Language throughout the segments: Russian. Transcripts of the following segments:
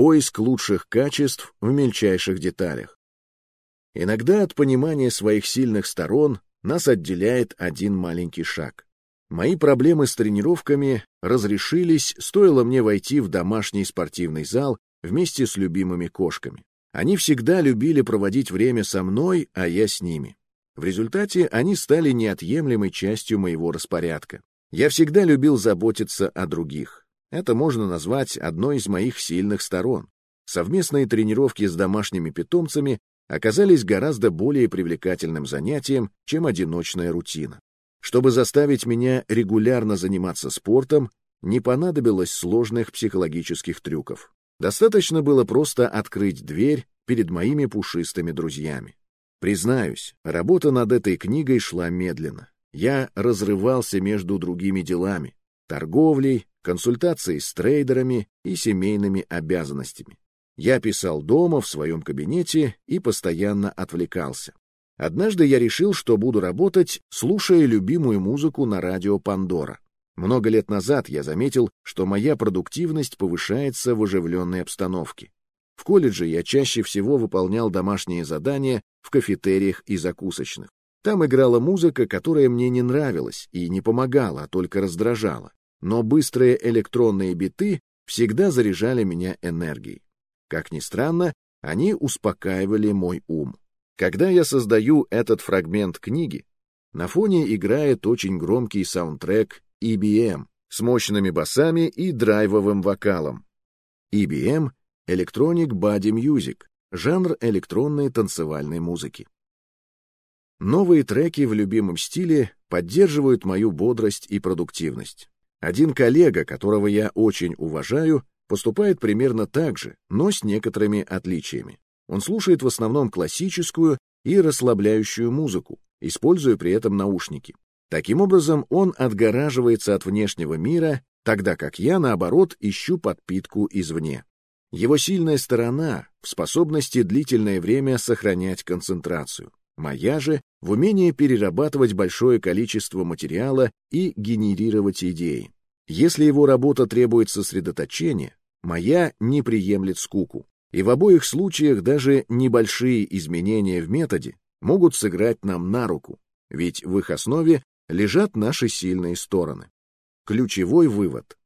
поиск лучших качеств в мельчайших деталях. Иногда от понимания своих сильных сторон нас отделяет один маленький шаг. Мои проблемы с тренировками разрешились, стоило мне войти в домашний спортивный зал вместе с любимыми кошками. Они всегда любили проводить время со мной, а я с ними. В результате они стали неотъемлемой частью моего распорядка. Я всегда любил заботиться о других. Это можно назвать одной из моих сильных сторон. Совместные тренировки с домашними питомцами оказались гораздо более привлекательным занятием, чем одиночная рутина. Чтобы заставить меня регулярно заниматься спортом, не понадобилось сложных психологических трюков. Достаточно было просто открыть дверь перед моими пушистыми друзьями. Признаюсь, работа над этой книгой шла медленно. Я разрывался между другими делами — торговлей, консультацией с трейдерами и семейными обязанностями. Я писал дома, в своем кабинете и постоянно отвлекался. Однажды я решил, что буду работать, слушая любимую музыку на радио «Пандора». Много лет назад я заметил, что моя продуктивность повышается в оживленной обстановке. В колледже я чаще всего выполнял домашние задания в кафетериях и закусочных. Там играла музыка, которая мне не нравилась и не помогала, а только раздражала. Но быстрые электронные биты всегда заряжали меня энергией. Как ни странно, они успокаивали мой ум. Когда я создаю этот фрагмент книги, на фоне играет очень громкий саундтрек EBM с мощными басами и драйвовым вокалом. EBM — Electronic Body Music, жанр электронной танцевальной музыки. Новые треки в любимом стиле поддерживают мою бодрость и продуктивность. Один коллега, которого я очень уважаю, поступает примерно так же, но с некоторыми отличиями. Он слушает в основном классическую и расслабляющую музыку, используя при этом наушники. Таким образом, он отгораживается от внешнего мира, тогда как я, наоборот, ищу подпитку извне. Его сильная сторона в способности длительное время сохранять концентрацию. Моя же в умении перерабатывать большое количество материала и генерировать идеи. Если его работа требует сосредоточения, Моя не приемлет скуку. И в обоих случаях даже небольшие изменения в методе могут сыграть нам на руку, ведь в их основе лежат наши сильные стороны. Ключевой вывод.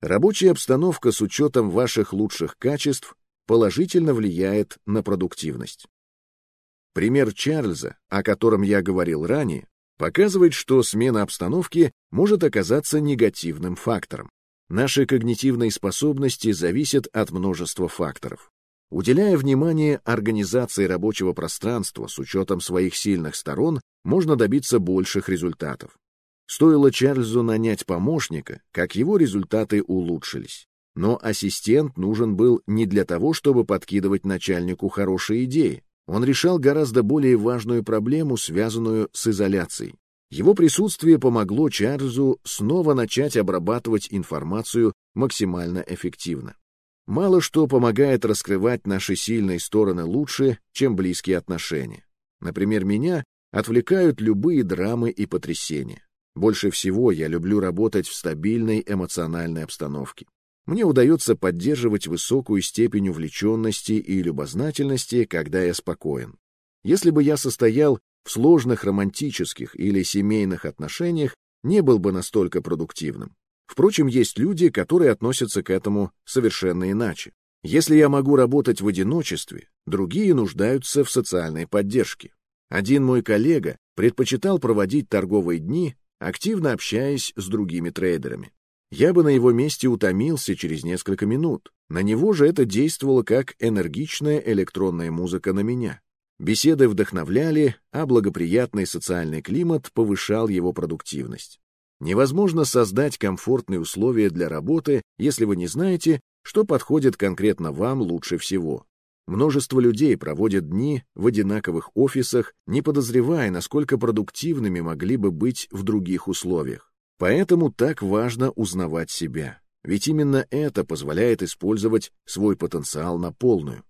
Рабочая обстановка с учетом ваших лучших качеств положительно влияет на продуктивность. Пример Чарльза, о котором я говорил ранее, показывает, что смена обстановки может оказаться негативным фактором. Наши когнитивные способности зависят от множества факторов. Уделяя внимание организации рабочего пространства с учетом своих сильных сторон, можно добиться больших результатов. Стоило Чарльзу нанять помощника, как его результаты улучшились. Но ассистент нужен был не для того, чтобы подкидывать начальнику хорошие идеи. Он решал гораздо более важную проблему, связанную с изоляцией. Его присутствие помогло Чарльзу снова начать обрабатывать информацию максимально эффективно. Мало что помогает раскрывать наши сильные стороны лучше, чем близкие отношения. Например, меня отвлекают любые драмы и потрясения. Больше всего я люблю работать в стабильной эмоциональной обстановке. Мне удается поддерживать высокую степень увлеченности и любознательности, когда я спокоен. Если бы я состоял в сложных романтических или семейных отношениях не был бы настолько продуктивным. Впрочем, есть люди, которые относятся к этому совершенно иначе. Если я могу работать в одиночестве, другие нуждаются в социальной поддержке. Один мой коллега предпочитал проводить торговые дни, активно общаясь с другими трейдерами. Я бы на его месте утомился через несколько минут. На него же это действовало как энергичная электронная музыка на меня. Беседы вдохновляли, а благоприятный социальный климат повышал его продуктивность. Невозможно создать комфортные условия для работы, если вы не знаете, что подходит конкретно вам лучше всего. Множество людей проводят дни в одинаковых офисах, не подозревая, насколько продуктивными могли бы быть в других условиях. Поэтому так важно узнавать себя, ведь именно это позволяет использовать свой потенциал на полную.